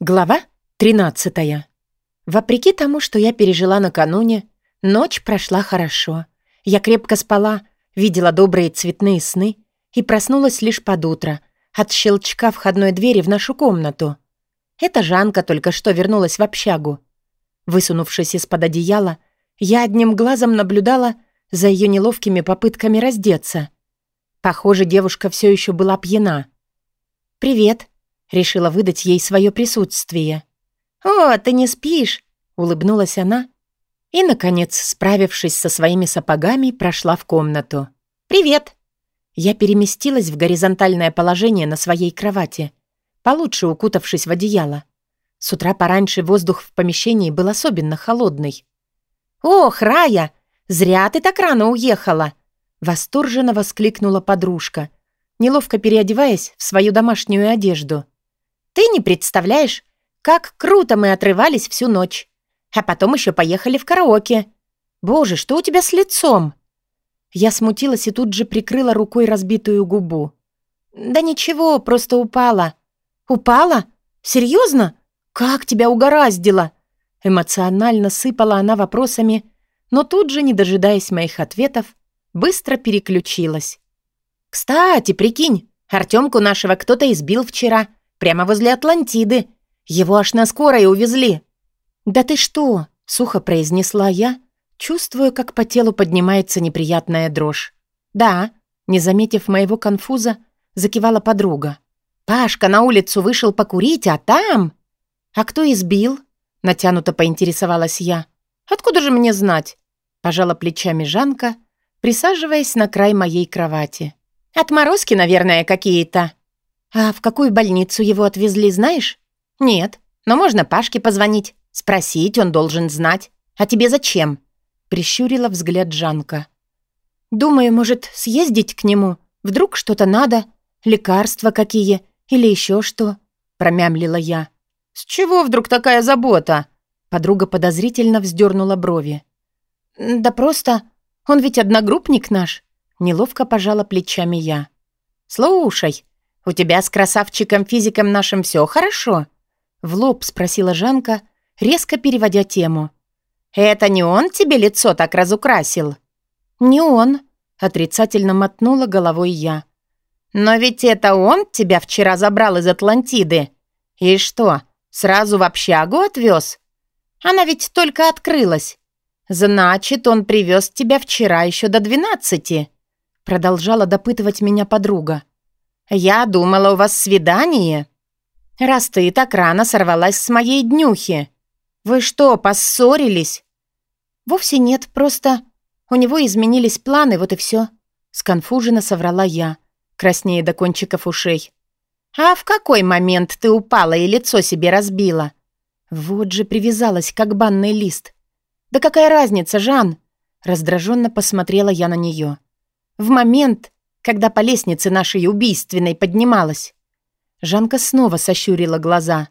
Глава 13. Вопреки тому, что я пережила накануне, ночь прошла хорошо. Я крепко спала, видела добрые цветные сны и проснулась лишь под утро от щелчка входной двери в нашу комнату. Эта Жанка только что вернулась в общагу. Высунувшись из-под одеяла, я одним глазом наблюдала за ее неловкими попытками раздеться. Похоже, девушка все еще была пьяна. «Привет», Решила выдать ей свое присутствие. «О, ты не спишь?» — улыбнулась она. И, наконец, справившись со своими сапогами, прошла в комнату. «Привет!» Я переместилась в горизонтальное положение на своей кровати, получше укутавшись в одеяло. С утра пораньше воздух в помещении был особенно холодный. «Ох, Рая, зря ты так рано уехала!» Восторженно воскликнула подружка, неловко переодеваясь в свою домашнюю одежду. Ты не представляешь, как круто мы отрывались всю ночь. А потом еще поехали в караоке. Боже, что у тебя с лицом?» Я смутилась и тут же прикрыла рукой разбитую губу. «Да ничего, просто упала». «Упала? Серьезно? Как тебя угораздило?» Эмоционально сыпала она вопросами, но тут же, не дожидаясь моих ответов, быстро переключилась. «Кстати, прикинь, Артемку нашего кто-то избил вчера. Прямо возле Атлантиды. Его аж на скорой увезли». «Да ты что?» — сухо произнесла я, чувствуя, как по телу поднимается неприятная дрожь. «Да», — не заметив моего конфуза, закивала подруга. «Пашка на улицу вышел покурить, а там...» «А кто избил?» — натянуто поинтересовалась я. «Откуда же мне знать?» — пожала плечами Жанка, присаживаясь на край моей кровати. «Отморозки, наверное, какие-то». «А в какую больницу его отвезли, знаешь?» «Нет, но можно Пашке позвонить. Спросить он должен знать. А тебе зачем?» Прищурила взгляд Жанка. «Думаю, может, съездить к нему? Вдруг что-то надо? Лекарства какие? Или еще что?» Промямлила я. «С чего вдруг такая забота?» Подруга подозрительно вздернула брови. «Да просто... Он ведь одногруппник наш». Неловко пожала плечами я. «Слушай, «У тебя с красавчиком-физиком нашим все хорошо?» В лоб спросила Жанка, резко переводя тему. «Это не он тебе лицо так разукрасил?» «Не он», — отрицательно мотнула головой я. «Но ведь это он тебя вчера забрал из Атлантиды. И что, сразу в общагу отвез? Она ведь только открылась. Значит, он привез тебя вчера еще до двенадцати», — продолжала допытывать меня подруга. «Я думала, у вас свидание. Раз ты так рано сорвалась с моей днюхи. Вы что, поссорились?» «Вовсе нет, просто у него изменились планы, вот и все. Сконфуженно соврала я, краснее до кончиков ушей. «А в какой момент ты упала и лицо себе разбила?» Вот же привязалась, как банный лист. «Да какая разница, Жан?» Раздраженно посмотрела я на нее. «В момент, когда по лестнице нашей убийственной поднималась. Жанка снова сощурила глаза.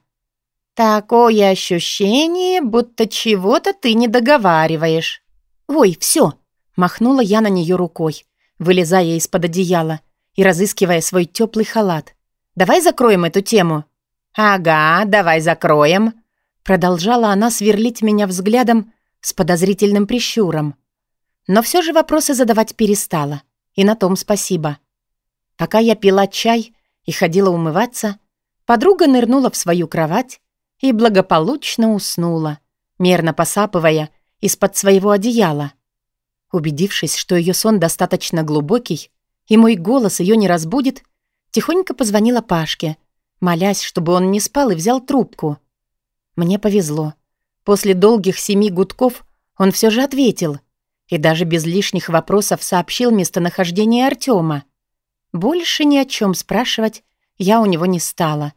«Такое ощущение, будто чего-то ты не договариваешь». «Ой, все!» — махнула я на нее рукой, вылезая из-под одеяла и разыскивая свой теплый халат. «Давай закроем эту тему». «Ага, давай закроем», — продолжала она сверлить меня взглядом с подозрительным прищуром. Но все же вопросы задавать перестала. И на том спасибо. Пока я пила чай и ходила умываться, подруга нырнула в свою кровать и благополучно уснула, мерно посапывая из-под своего одеяла. Убедившись, что ее сон достаточно глубокий, и мой голос ее не разбудит, тихонько позвонила Пашке, молясь, чтобы он не спал и взял трубку. Мне повезло. После долгих семи гудков он все же ответил и даже без лишних вопросов сообщил местонахождение Артема. Больше ни о чем спрашивать я у него не стала,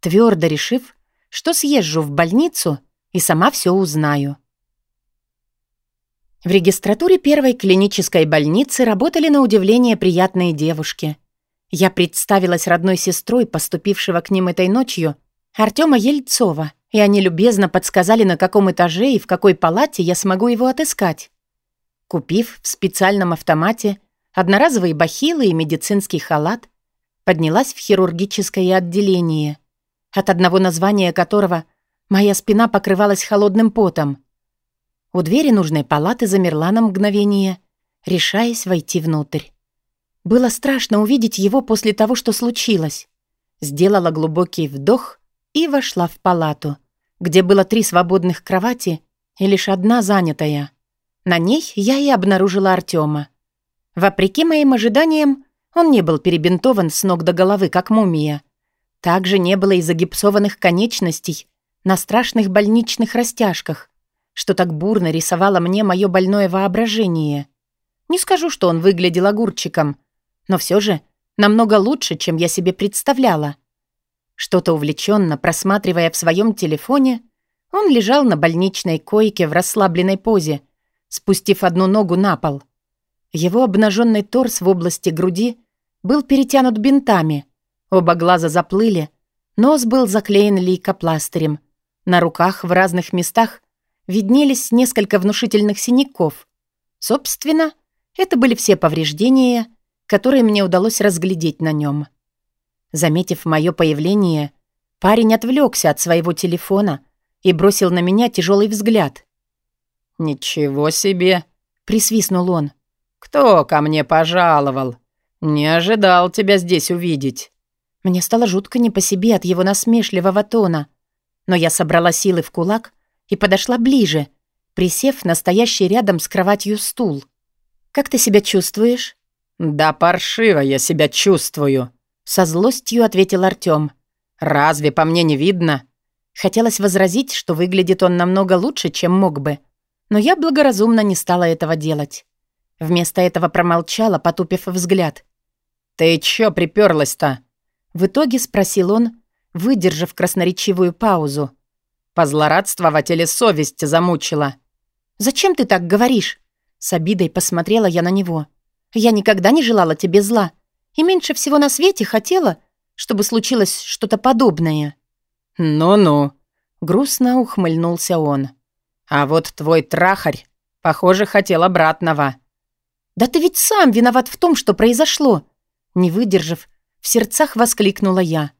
твердо решив, что съезжу в больницу и сама все узнаю. В регистратуре первой клинической больницы работали на удивление приятные девушки. Я представилась родной сестрой, поступившего к ним этой ночью, Артема Ельцова, и они любезно подсказали, на каком этаже и в какой палате я смогу его отыскать. Купив в специальном автомате одноразовые бахилы и медицинский халат, поднялась в хирургическое отделение. от одного названия которого моя спина покрывалась холодным потом. У двери нужной палаты замерла на мгновение, решаясь войти внутрь. Было страшно увидеть его после того, что случилось. Сделала глубокий вдох и вошла в палату, где было три свободных кровати и лишь одна занятая. На ней я и обнаружила Артема. Вопреки моим ожиданиям, он не был перебинтован с ног до головы, как мумия. Также не было и загипсованных конечностей на страшных больничных растяжках, что так бурно рисовало мне мое больное воображение. Не скажу, что он выглядел огурчиком, но все же намного лучше, чем я себе представляла. Что-то увлеченно просматривая в своем телефоне, он лежал на больничной койке в расслабленной позе, спустив одну ногу на пол. Его обнаженный торс в области груди был перетянут бинтами, оба глаза заплыли, нос был заклеен лейкопластырем. На руках в разных местах виднелись несколько внушительных синяков. Собственно, это были все повреждения, которые мне удалось разглядеть на нем. Заметив мое появление, парень отвлекся от своего телефона и бросил на меня тяжелый взгляд. «Ничего себе!» — присвистнул он. «Кто ко мне пожаловал? Не ожидал тебя здесь увидеть». Мне стало жутко не по себе от его насмешливого тона, но я собрала силы в кулак и подошла ближе, присев на стоящий рядом с кроватью стул. «Как ты себя чувствуешь?» «Да паршиво я себя чувствую», — со злостью ответил Артём. «Разве по мне не видно?» Хотелось возразить, что выглядит он намного лучше, чем мог бы, но я благоразумно не стала этого делать. Вместо этого промолчала, потупив взгляд. «Ты чё приперлась-то?» В итоге спросил он, выдержав красноречивую паузу. «Позлорадствовать или совесть замучила?» «Зачем ты так говоришь?» С обидой посмотрела я на него. «Я никогда не желала тебе зла и меньше всего на свете хотела, чтобы случилось что-то подобное». «Ну-ну», — грустно ухмыльнулся он. «А вот твой трахарь, похоже, хотел обратного». «Да ты ведь сам виноват в том, что произошло!» Не выдержав, в сердцах воскликнула я.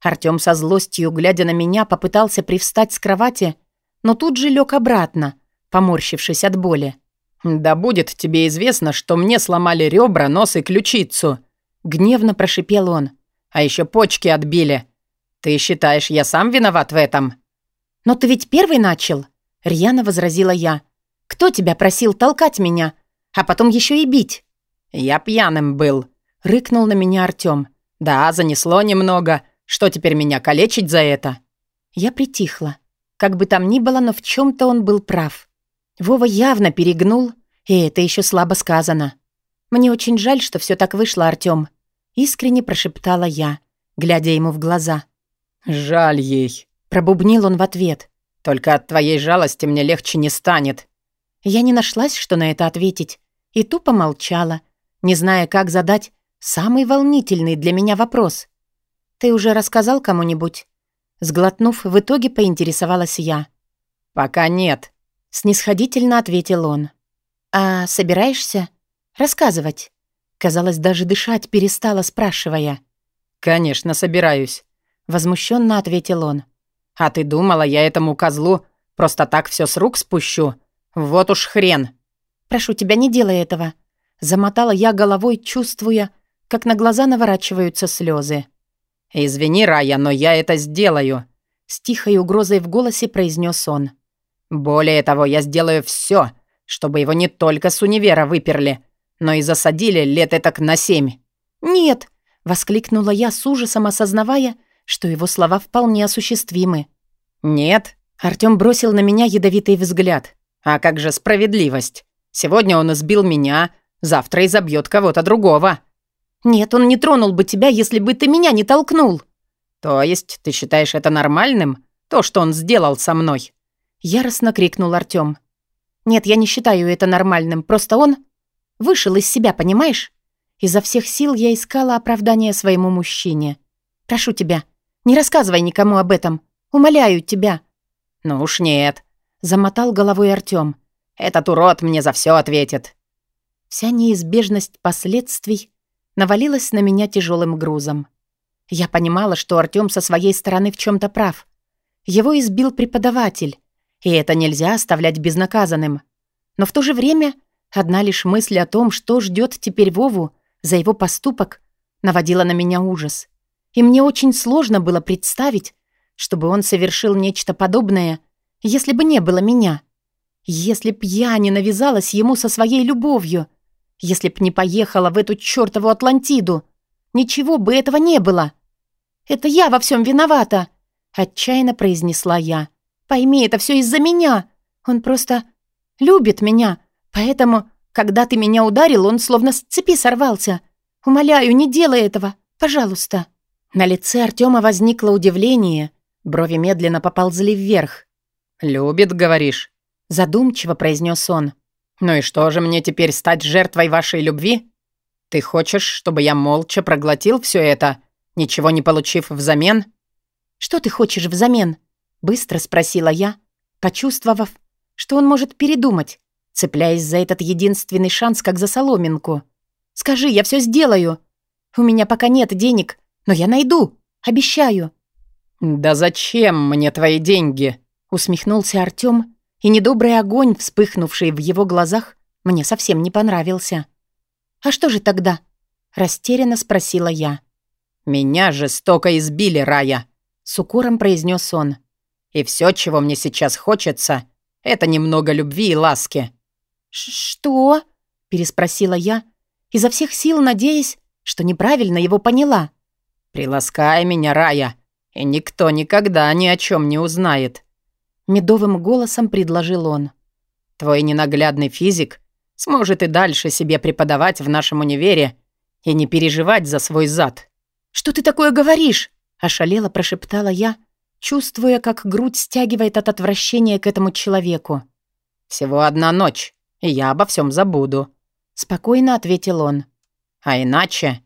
Артём со злостью, глядя на меня, попытался привстать с кровати, но тут же лег обратно, поморщившись от боли. «Да будет тебе известно, что мне сломали ребра, нос и ключицу!» Гневно прошипел он. «А еще почки отбили. Ты считаешь, я сам виноват в этом?» «Но ты ведь первый начал!» Рьяно возразила я. «Кто тебя просил толкать меня, а потом еще и бить?» «Я пьяным был», — рыкнул на меня Артём. «Да, занесло немного. Что теперь меня калечить за это?» Я притихла. Как бы там ни было, но в чем то он был прав. Вова явно перегнул, и это еще слабо сказано. «Мне очень жаль, что все так вышло, Артём», — искренне прошептала я, глядя ему в глаза. «Жаль ей», — пробубнил он в ответ. «Только от твоей жалости мне легче не станет». Я не нашлась, что на это ответить, и тупо молчала, не зная, как задать самый волнительный для меня вопрос. «Ты уже рассказал кому-нибудь?» Сглотнув, в итоге поинтересовалась я. «Пока нет», — снисходительно ответил он. «А собираешься рассказывать?» Казалось, даже дышать перестала, спрашивая. «Конечно, собираюсь», — возмущенно ответил он. «А ты думала, я этому козлу просто так все с рук спущу? Вот уж хрен!» «Прошу тебя, не делай этого!» Замотала я головой, чувствуя, как на глаза наворачиваются слезы. «Извини, Рая, но я это сделаю!» С тихой угрозой в голосе произнес он. «Более того, я сделаю все, чтобы его не только с универа выперли, но и засадили лет этак на семь». «Нет!» — воскликнула я с ужасом, осознавая, что его слова вполне осуществимы. «Нет?» — Артём бросил на меня ядовитый взгляд. «А как же справедливость? Сегодня он избил меня, завтра изобьет кого-то другого». «Нет, он не тронул бы тебя, если бы ты меня не толкнул». «То есть ты считаешь это нормальным, то, что он сделал со мной?» Яростно крикнул Артём. «Нет, я не считаю это нормальным, просто он вышел из себя, понимаешь? Изо всех сил я искала оправдание своему мужчине. Прошу тебя, не рассказывай никому об этом. Умоляю тебя». «Ну уж нет», — замотал головой Артём. Этот урод мне за все ответит». Вся неизбежность последствий навалилась на меня тяжелым грузом. Я понимала, что Артём со своей стороны в чем то прав. Его избил преподаватель, и это нельзя оставлять безнаказанным. Но в то же время одна лишь мысль о том, что ждет теперь Вову за его поступок, наводила на меня ужас. И мне очень сложно было представить, чтобы он совершил нечто подобное, если бы не было меня. Если б я не навязалась ему со своей любовью, если б не поехала в эту чёртову Атлантиду, ничего бы этого не было. Это я во всем виновата, отчаянно произнесла я. Пойми, это все из-за меня. Он просто любит меня, поэтому, когда ты меня ударил, он словно с цепи сорвался. Умоляю, не делай этого, пожалуйста. На лице Артема возникло удивление, брови медленно поползли вверх. «Любит, говоришь?» Задумчиво произнес он. «Ну и что же мне теперь стать жертвой вашей любви? Ты хочешь, чтобы я молча проглотил все это, ничего не получив взамен?» «Что ты хочешь взамен?» Быстро спросила я, почувствовав, что он может передумать, цепляясь за этот единственный шанс, как за соломинку. «Скажи, я все сделаю. У меня пока нет денег, но я найду, обещаю». «Да зачем мне твои деньги?» усмехнулся Артём, и недобрый огонь, вспыхнувший в его глазах, мне совсем не понравился. «А что же тогда?» — растерянно спросила я. «Меня жестоко избили, Рая», — с укором произнес он. «И все, чего мне сейчас хочется, это немного любви и ласки». «Что?» — переспросила я, изо всех сил надеясь, что неправильно его поняла. «Приласкай меня, Рая, и никто никогда ни о чем не узнает. Медовым голосом предложил он. «Твой ненаглядный физик сможет и дальше себе преподавать в нашем универе и не переживать за свой зад». «Что ты такое говоришь?» — ошалела прошептала я, чувствуя, как грудь стягивает от отвращения к этому человеку. «Всего одна ночь, и я обо всем забуду», — спокойно ответил он. «А иначе...»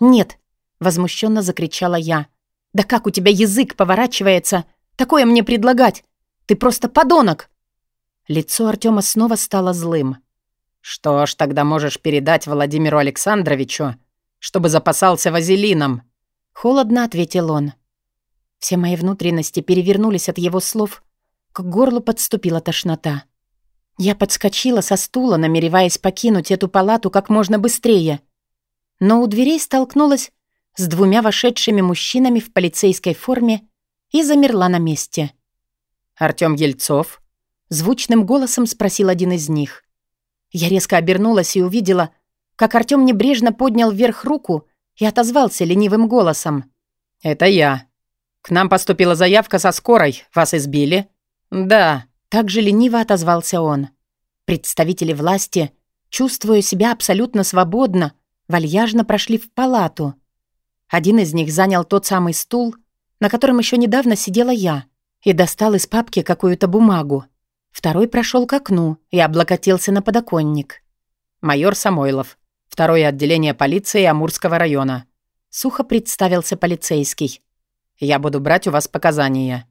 «Нет», — возмущенно закричала я. «Да как у тебя язык поворачивается? Такое мне предлагать? Ты просто подонок!» Лицо Артема снова стало злым. «Что ж, тогда можешь передать Владимиру Александровичу, чтобы запасался вазелином», — холодно ответил он. Все мои внутренности перевернулись от его слов, к горлу подступила тошнота. Я подскочила со стула, намереваясь покинуть эту палату как можно быстрее. Но у дверей столкнулась с двумя вошедшими мужчинами в полицейской форме и замерла на месте. «Артём Ельцов?» Звучным голосом спросил один из них. Я резко обернулась и увидела, как Артём небрежно поднял вверх руку и отозвался ленивым голосом. «Это я. К нам поступила заявка со скорой. Вас избили?» «Да». Также лениво отозвался он. Представители власти, чувствуя себя абсолютно свободно, вальяжно прошли в палату. Один из них занял тот самый стул, на котором еще недавно сидела я и достал из папки какую-то бумагу. Второй прошел к окну и облокотился на подоконник. «Майор Самойлов, второе отделение полиции Амурского района». Сухо представился полицейский. «Я буду брать у вас показания».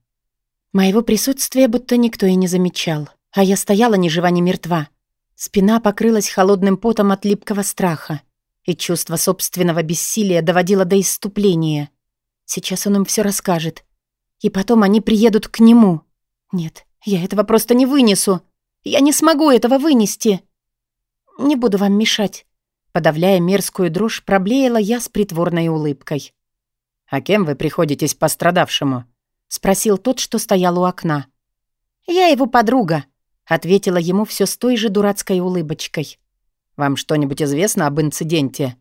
Моего присутствия будто никто и не замечал, а я стояла ни жива, ни мертва. Спина покрылась холодным потом от липкого страха, и чувство собственного бессилия доводило до исступления. Сейчас он им все расскажет, и потом они приедут к нему. Нет, я этого просто не вынесу. Я не смогу этого вынести. Не буду вам мешать. Подавляя мерзкую дрожь, проблеяла я с притворной улыбкой. «А кем вы приходитесь пострадавшему?» — спросил тот, что стоял у окна. «Я его подруга», — ответила ему все с той же дурацкой улыбочкой. «Вам что-нибудь известно об инциденте?»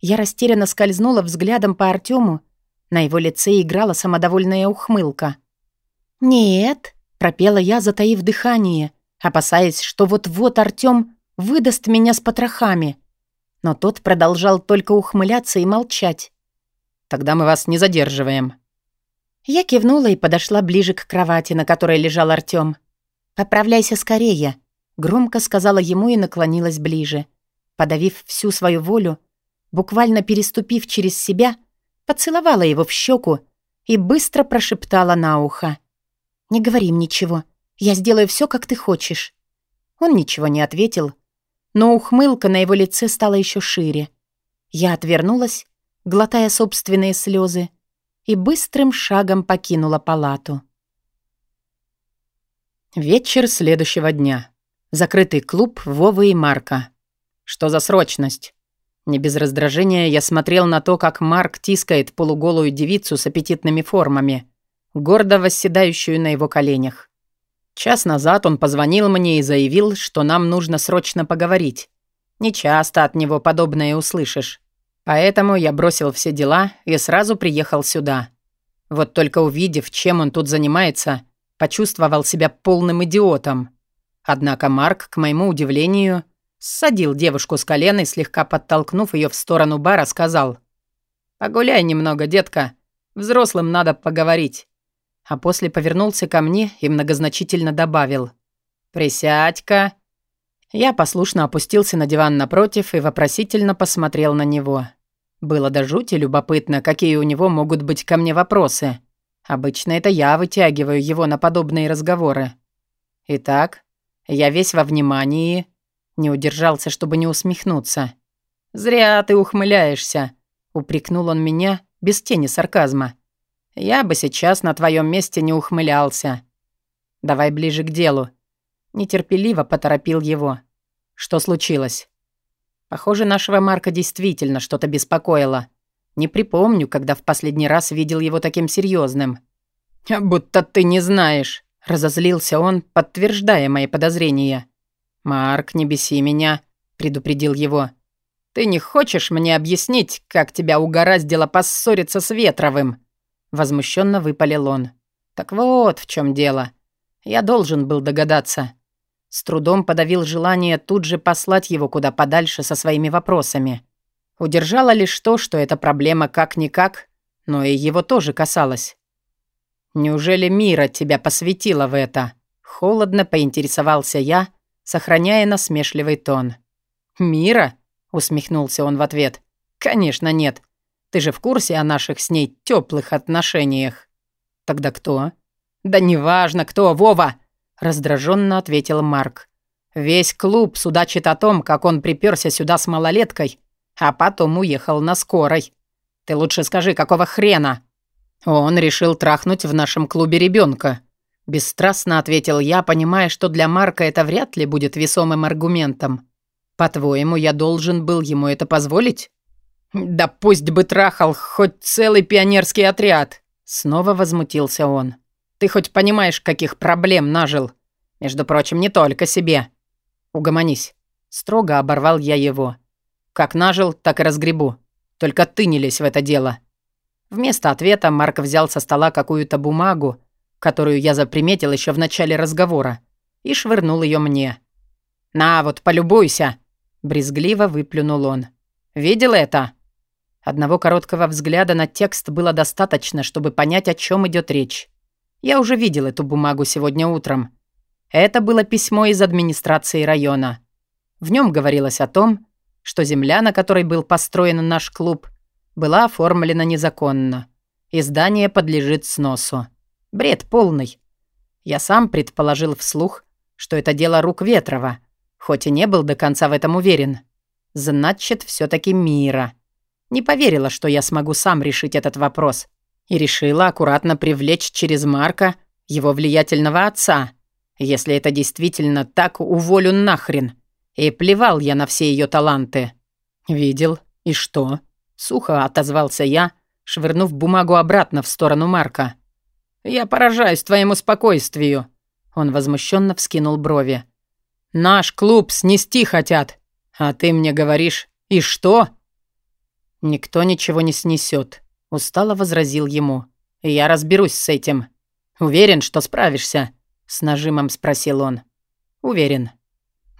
Я растерянно скользнула взглядом по Артему на его лице играла самодовольная ухмылка. «Нет», — пропела я, затаив дыхание, опасаясь, что вот-вот Артём выдаст меня с потрохами. Но тот продолжал только ухмыляться и молчать. «Тогда мы вас не задерживаем». Я кивнула и подошла ближе к кровати, на которой лежал Артём. «Поправляйся скорее», — громко сказала ему и наклонилась ближе. Подавив всю свою волю, буквально переступив через себя — поцеловала его в щеку и быстро прошептала на ухо. «Не говори ничего. Я сделаю все, как ты хочешь». Он ничего не ответил, но ухмылка на его лице стала еще шире. Я отвернулась, глотая собственные слезы, и быстрым шагом покинула палату. Вечер следующего дня. Закрытый клуб Вовы и Марка. Что за срочность? Не без раздражения я смотрел на то, как Марк тискает полуголую девицу с аппетитными формами, гордо восседающую на его коленях. Час назад он позвонил мне и заявил, что нам нужно срочно поговорить. Не часто от него подобное услышишь. Поэтому я бросил все дела и сразу приехал сюда. Вот только увидев, чем он тут занимается, почувствовал себя полным идиотом. Однако Марк, к моему удивлению, Ссадил девушку с колена и, слегка подтолкнув ее в сторону бара, сказал. «Погуляй немного, детка. Взрослым надо поговорить». А после повернулся ко мне и многозначительно добавил. «Присядь-ка». Я послушно опустился на диван напротив и вопросительно посмотрел на него. Было до жути любопытно, какие у него могут быть ко мне вопросы. Обычно это я вытягиваю его на подобные разговоры. Итак, я весь во внимании не удержался, чтобы не усмехнуться. «Зря ты ухмыляешься», — упрекнул он меня без тени сарказма. «Я бы сейчас на твоем месте не ухмылялся. Давай ближе к делу». Нетерпеливо поторопил его. «Что случилось?» Похоже, нашего Марка действительно что-то беспокоило. Не припомню, когда в последний раз видел его таким серьезным. «Будто ты не знаешь», — разозлился он, подтверждая мои подозрения. «Марк, не беси меня», — предупредил его. «Ты не хочешь мне объяснить, как тебя угораздило поссориться с Ветровым?» Возмущенно выпалил он. «Так вот в чем дело. Я должен был догадаться». С трудом подавил желание тут же послать его куда подальше со своими вопросами. Удержало лишь то, что эта проблема как-никак, но и его тоже касалась. «Неужели Мира тебя посвятила в это?» Холодно поинтересовался я, сохраняя насмешливый тон. «Мира?» — усмехнулся он в ответ. «Конечно нет. Ты же в курсе о наших с ней теплых отношениях». «Тогда кто?» «Да неважно, кто, Вова!» — раздраженно ответил Марк. «Весь клуб судачит о том, как он приперся сюда с малолеткой, а потом уехал на скорой. Ты лучше скажи, какого хрена?» Он решил трахнуть в нашем клубе ребенка. Бесстрастно ответил я, понимая, что для Марка это вряд ли будет весомым аргументом. По-твоему, я должен был ему это позволить? Да пусть бы трахал хоть целый пионерский отряд. Снова возмутился он. Ты хоть понимаешь, каких проблем нажил? Между прочим, не только себе. Угомонись. Строго оборвал я его. Как нажил, так и разгребу. Только ты не лезь в это дело. Вместо ответа Марк взял со стола какую-то бумагу, которую я заприметил еще в начале разговора, и швырнул ее мне. «На, вот, полюбуйся!» — брезгливо выплюнул он. «Видел это?» Одного короткого взгляда на текст было достаточно, чтобы понять, о чем идет речь. Я уже видел эту бумагу сегодня утром. Это было письмо из администрации района. В нем говорилось о том, что земля, на которой был построен наш клуб, была оформлена незаконно, и здание подлежит сносу. Бред полный. Я сам предположил вслух, что это дело рук Ветрова, хоть и не был до конца в этом уверен. Значит, все таки Мира. Не поверила, что я смогу сам решить этот вопрос. И решила аккуратно привлечь через Марка его влиятельного отца. Если это действительно так, уволю нахрен. И плевал я на все ее таланты. «Видел? И что?» Сухо отозвался я, швырнув бумагу обратно в сторону Марка. «Я поражаюсь твоему спокойствию». Он возмущенно вскинул брови. «Наш клуб снести хотят. А ты мне говоришь, и что?» «Никто ничего не снесет», — устало возразил ему. «Я разберусь с этим. Уверен, что справишься?» — с нажимом спросил он. «Уверен».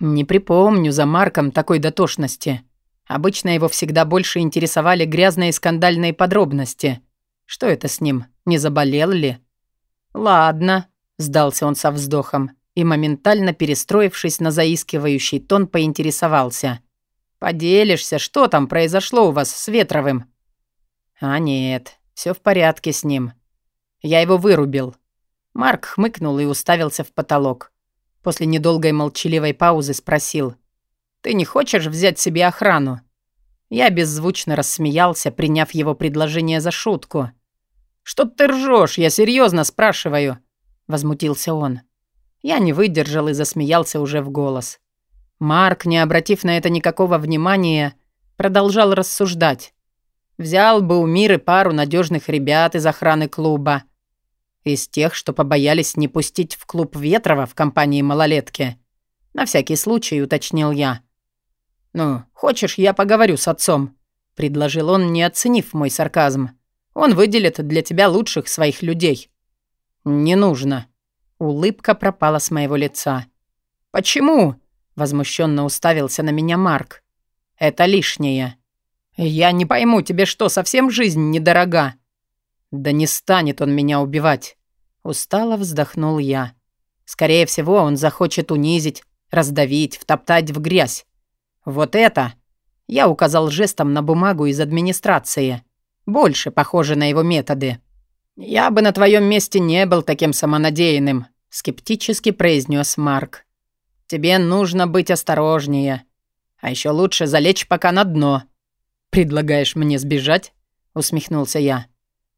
«Не припомню за Марком такой дотошности. Обычно его всегда больше интересовали грязные скандальные подробности. Что это с ним? Не заболел ли?» «Ладно», — сдался он со вздохом и, моментально перестроившись на заискивающий тон, поинтересовался. «Поделишься, что там произошло у вас с Ветровым?» «А нет, все в порядке с ним. Я его вырубил». Марк хмыкнул и уставился в потолок. После недолгой молчаливой паузы спросил. «Ты не хочешь взять себе охрану?» Я беззвучно рассмеялся, приняв его предложение за шутку. «Что ты ржешь? Я серьезно спрашиваю», — возмутился он. Я не выдержал и засмеялся уже в голос. Марк, не обратив на это никакого внимания, продолжал рассуждать. Взял бы у Миры пару надежных ребят из охраны клуба. Из тех, что побоялись не пустить в клуб Ветрова в компании малолетки. На всякий случай, уточнил я. «Ну, хочешь, я поговорю с отцом?» — предложил он, не оценив мой сарказм. «Он выделит для тебя лучших своих людей». «Не нужно». Улыбка пропала с моего лица. «Почему?» — возмущенно уставился на меня Марк. «Это лишнее». «Я не пойму, тебе что, совсем жизнь недорога?» «Да не станет он меня убивать». Устало вздохнул я. «Скорее всего, он захочет унизить, раздавить, втоптать в грязь. Вот это...» Я указал жестом на бумагу из администрации. Больше похоже на его методы. «Я бы на твоем месте не был таким самонадеянным», — скептически произнес Марк. «Тебе нужно быть осторожнее. А еще лучше залечь пока на дно». «Предлагаешь мне сбежать?» — усмехнулся я.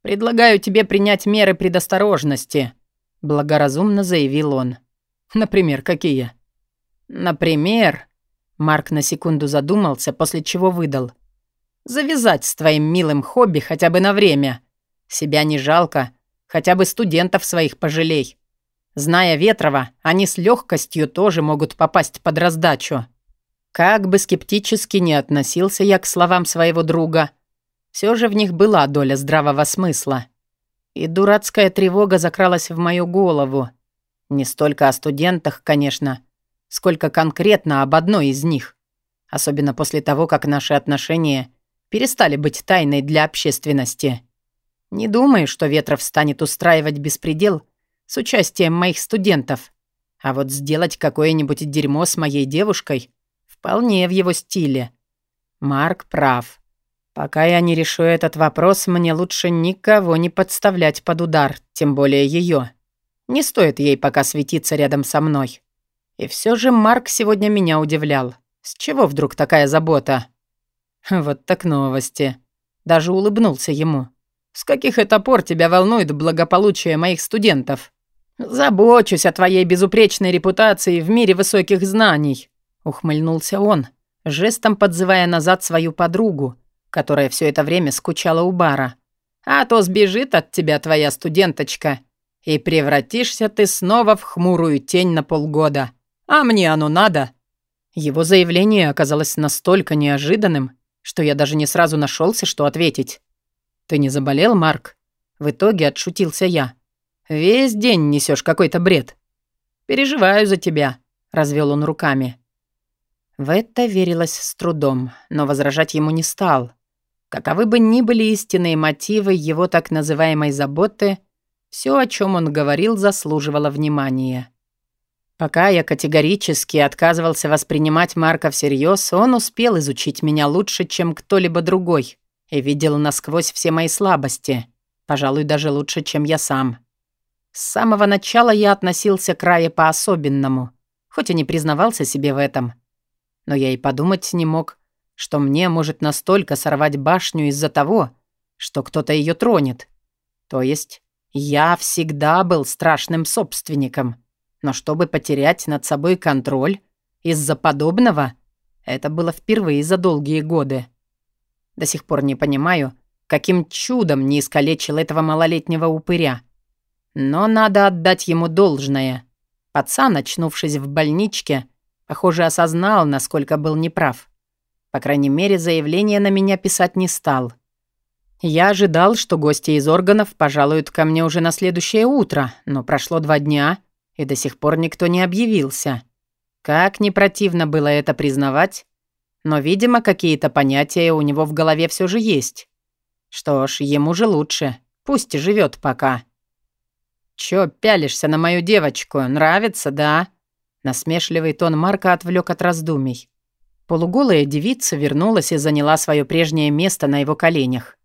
«Предлагаю тебе принять меры предосторожности», — благоразумно заявил он. «Например, какие?» «Например...» Марк на секунду задумался, после чего выдал. «Завязать с твоим милым хобби хотя бы на время. Себя не жалко, хотя бы студентов своих пожалей. Зная Ветрова, они с легкостью тоже могут попасть под раздачу». Как бы скептически не относился я к словам своего друга, все же в них была доля здравого смысла. И дурацкая тревога закралась в мою голову. Не столько о студентах, конечно, сколько конкретно об одной из них. Особенно после того, как наши отношения перестали быть тайной для общественности. Не думаю, что Ветров станет устраивать беспредел с участием моих студентов. А вот сделать какое-нибудь дерьмо с моей девушкой вполне в его стиле. Марк прав. Пока я не решу этот вопрос, мне лучше никого не подставлять под удар, тем более ее. Не стоит ей пока светиться рядом со мной. И все же Марк сегодня меня удивлял. С чего вдруг такая забота? Вот так новости. Даже улыбнулся ему. С каких это пор тебя волнует благополучие моих студентов? Забочусь о твоей безупречной репутации в мире высоких знаний, ухмыльнулся он, жестом подзывая назад свою подругу, которая все это время скучала у бара. А то сбежит от тебя твоя студенточка, и превратишься ты снова в хмурую тень на полгода. А мне оно надо?» Его заявление оказалось настолько неожиданным, что я даже не сразу нашелся, что ответить. «Ты не заболел, Марк?» В итоге отшутился я. «Весь день несешь какой-то бред». «Переживаю за тебя», — развел он руками. В это верилось с трудом, но возражать ему не стал. Каковы бы ни были истинные мотивы его так называемой заботы, все, о чем он говорил, заслуживало внимания. Пока я категорически отказывался воспринимать Марка всерьез, он успел изучить меня лучше, чем кто-либо другой, и видел насквозь все мои слабости, пожалуй, даже лучше, чем я сам. С самого начала я относился к Рае по-особенному, хоть и не признавался себе в этом. Но я и подумать не мог, что мне может настолько сорвать башню из-за того, что кто-то ее тронет. То есть я всегда был страшным собственником — но чтобы потерять над собой контроль из-за подобного, это было впервые за долгие годы. До сих пор не понимаю, каким чудом не искалечил этого малолетнего упыря. Но надо отдать ему должное. Пацан, очнувшись в больничке, похоже, осознал, насколько был неправ. По крайней мере, заявление на меня писать не стал. Я ожидал, что гости из органов пожалуют ко мне уже на следующее утро, но прошло два дня — и до сих пор никто не объявился. Как не противно было это признавать, но, видимо, какие-то понятия у него в голове все же есть. Что ж, ему же лучше. Пусть живет пока. «Чё пялишься на мою девочку? Нравится, да?» Насмешливый тон Марка отвлек от раздумий. Полуголая девица вернулась и заняла свое прежнее место на его коленях.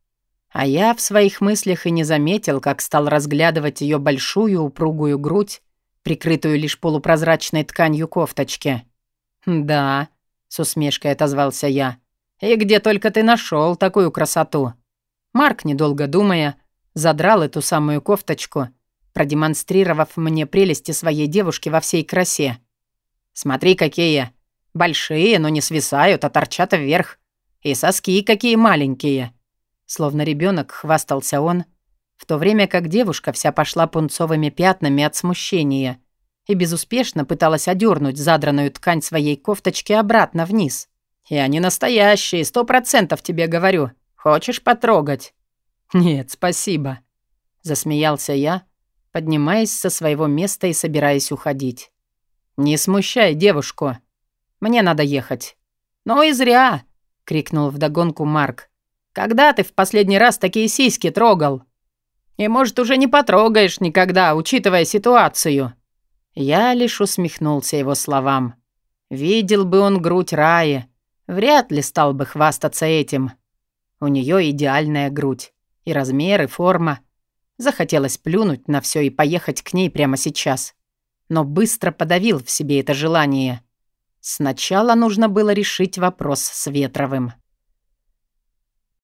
А я в своих мыслях и не заметил, как стал разглядывать ее большую упругую грудь прикрытую лишь полупрозрачной тканью кофточки. «Да», — с усмешкой отозвался я, И где только ты нашел такую красоту?» Марк, недолго думая, задрал эту самую кофточку, продемонстрировав мне прелести своей девушки во всей красе. «Смотри, какие! Большие, но не свисают, а торчат вверх. И соски какие маленькие!» Словно ребенок хвастался он, в то время как девушка вся пошла пунцовыми пятнами от смущения и безуспешно пыталась одернуть задранную ткань своей кофточки обратно вниз. «И они настоящие, сто процентов тебе говорю. Хочешь потрогать?» «Нет, спасибо», — засмеялся я, поднимаясь со своего места и собираясь уходить. «Не смущай девушку. Мне надо ехать». «Ну и зря!» — крикнул вдогонку Марк. «Когда ты в последний раз такие сиськи трогал?» «И, может, уже не потрогаешь никогда, учитывая ситуацию». Я лишь усмехнулся его словам. Видел бы он грудь Раи, вряд ли стал бы хвастаться этим. У нее идеальная грудь. И размер, и форма. Захотелось плюнуть на все и поехать к ней прямо сейчас. Но быстро подавил в себе это желание. Сначала нужно было решить вопрос с Ветровым.